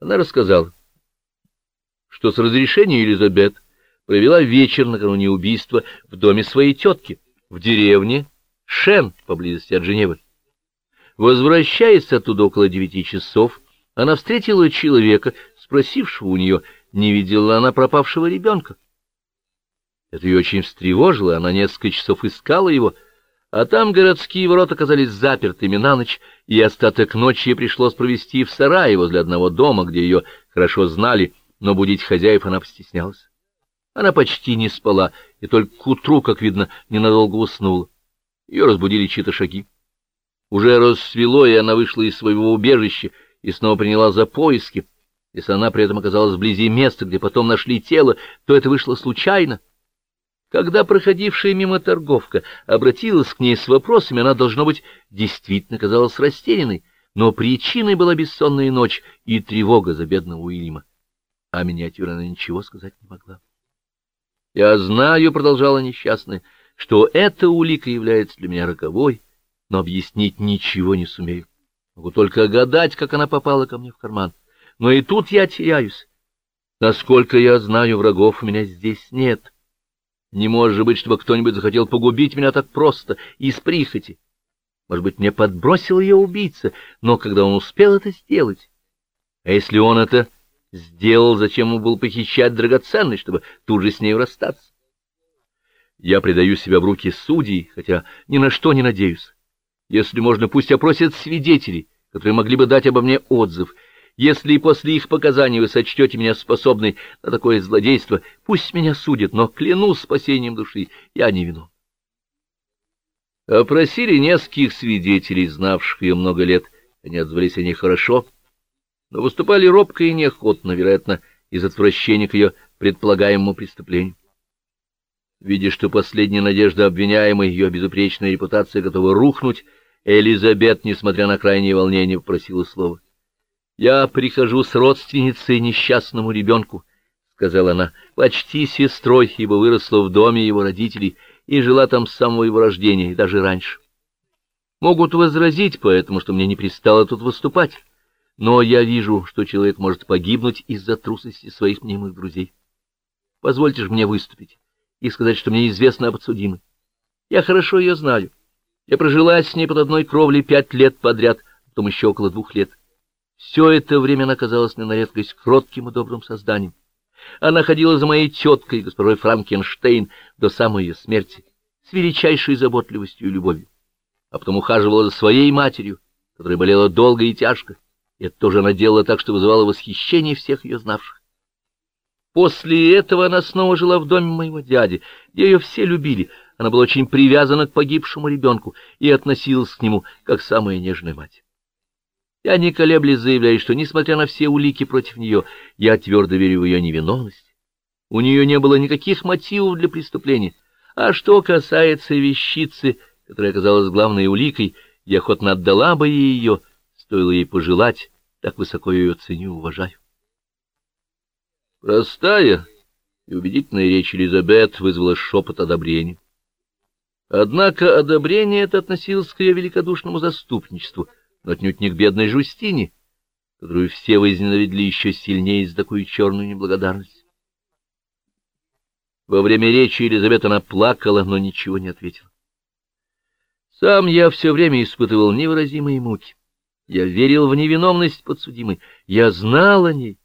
Она рассказала, что с разрешения Елизабет провела вечер накануне убийства в доме своей тетки, в деревне Шен, поблизости от Женевы. Возвращаясь оттуда около девяти часов, она встретила человека, спросившего у нее, не видела ли она пропавшего ребенка. Это ее очень встревожило, она несколько часов искала его, а там городские ворота оказались запертыми на ночь, и остаток ночи ей пришлось провести в сарае возле одного дома, где ее хорошо знали, но будить хозяев она постеснялась. Она почти не спала, и только к утру, как видно, ненадолго уснула. Ее разбудили чьи-то шаги. Уже рассвело, и она вышла из своего убежища и снова приняла за поиски. Если она при этом оказалась вблизи места, где потом нашли тело, то это вышло случайно. Когда проходившая мимо торговка обратилась к ней с вопросами, она, должно быть, действительно казалась растерянной, но причиной была бессонная ночь и тревога за бедного Уильяма. А миниатюра она ничего сказать не могла. «Я знаю», — продолжала несчастная, — «что эта улика является для меня роковой, но объяснить ничего не сумею. Могу только гадать, как она попала ко мне в карман. Но и тут я теряюсь. Насколько я знаю, врагов у меня здесь нет». Не может быть, чтобы кто-нибудь захотел погубить меня так просто, из прихоти. Может быть, мне подбросил ее убийца, но когда он успел это сделать? А если он это сделал, зачем ему был похищать драгоценность, чтобы тут же с ней расстаться? Я предаю себя в руки судей, хотя ни на что не надеюсь. Если можно, пусть опросят свидетелей, которые могли бы дать обо мне отзыв — если после их показаний вы сочтете меня способной на такое злодейство, пусть меня судят, но клянусь спасением души, я не вину. Опросили нескольких свидетелей, знавших ее много лет. Они отзвались о ней хорошо, но выступали робко и неохотно, вероятно, из отвращения к ее предполагаемому преступлению. Видя, что последняя надежда обвиняемой, ее безупречная репутация готова рухнуть, Элизабет, несмотря на крайнее волнение, попросила слова. Я прихожу с родственницей несчастному ребенку, — сказала она, — почти сестрой, ибо выросла в доме его родителей и жила там с самого его рождения, и даже раньше. Могут возразить поэтому, что мне не пристало тут выступать, но я вижу, что человек может погибнуть из-за трусости своих мнимых друзей. Позвольте же мне выступить и сказать, что мне известно об подсудимой. Я хорошо ее знаю. Я прожила с ней под одной кровлей пять лет подряд, потом еще около двух лет. Все это время она казалась мне на редкость кротким и добрым созданием. Она ходила за моей теткой, госпожой Франкенштейн, до самой ее смерти, с величайшей заботливостью и любовью. А потом ухаживала за своей матерью, которая болела долго и тяжко, и это тоже она делала так, что вызывало восхищение всех ее знавших. После этого она снова жила в доме моего дяди, где ее все любили. Она была очень привязана к погибшему ребенку и относилась к нему, как самая нежная мать. Я не колеблясь заявляю, что, несмотря на все улики против нее, я твердо верю в ее невиновность. У нее не было никаких мотивов для преступления. А что касается вещицы, которая оказалась главной уликой, я охотно отдала бы ей ее, стоило ей пожелать, так высоко ее ценю уважаю. Простая и убедительная речь Элизабет вызвала шепот одобрения. Однако одобрение это относилось к ее великодушному заступничеству — но отнюдь не к бедной Жустине, которую все возненавидели еще сильнее за такую черную неблагодарность. Во время речи Елизавета она плакала, но ничего не ответила. Сам я все время испытывал невыразимые муки. Я верил в невиновность подсудимой, я знал о ней,